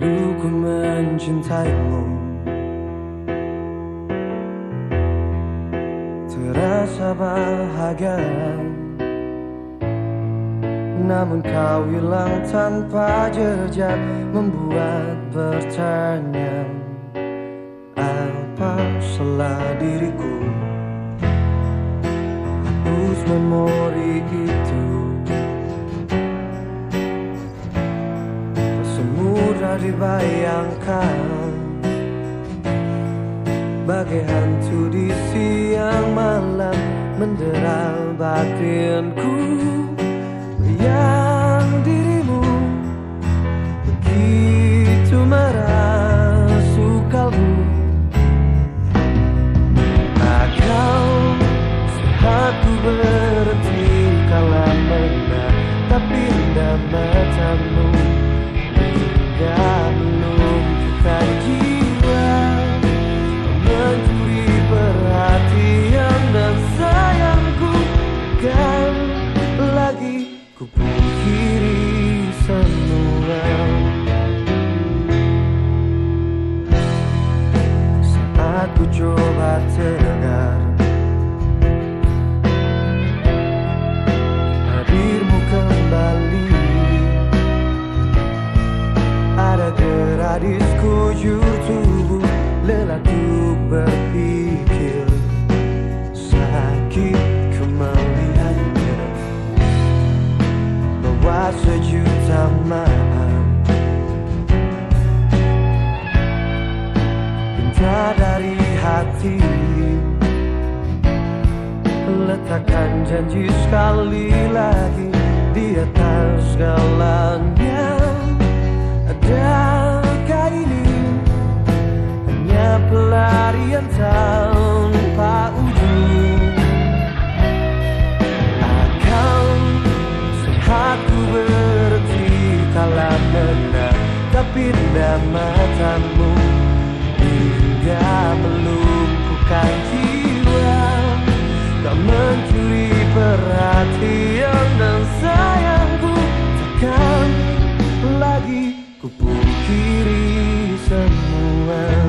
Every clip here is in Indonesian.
mencintaimu. Terasa bahagia. Namun kau hilang tanpa jejak Membuat bertanya Apa salah diriku? Memori itu dibayangkan. Bagai hantu di siang malam Mendera batinku Yang dirimu. Begitu ku coba tegar. Hadirmu kembali. Ada gerak di sekujur tubuh Lelah ku berpikir Sakit ku melihatnya Bawa sejuta maaf dari hati. Letakkan janji sekali lagi Di atas segalanya Adakah ini Hanya pelarian tanpa ujung? Akan sehat ku berhenti Kala menang Tapi indah matamu perhatian dan sayangku Takkan lagi ku pungkiri semua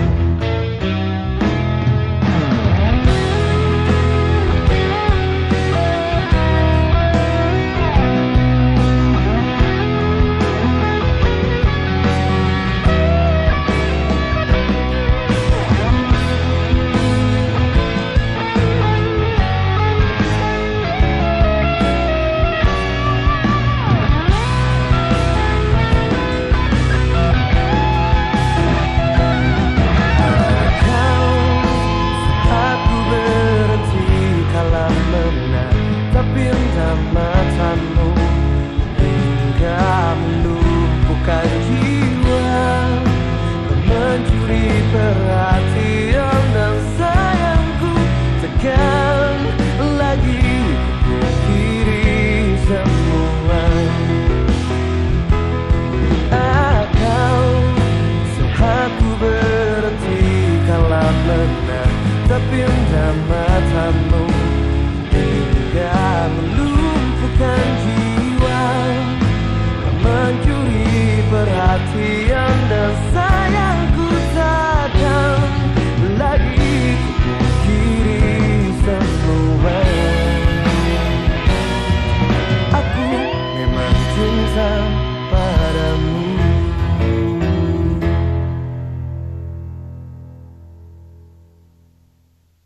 menang Tapi indah matamu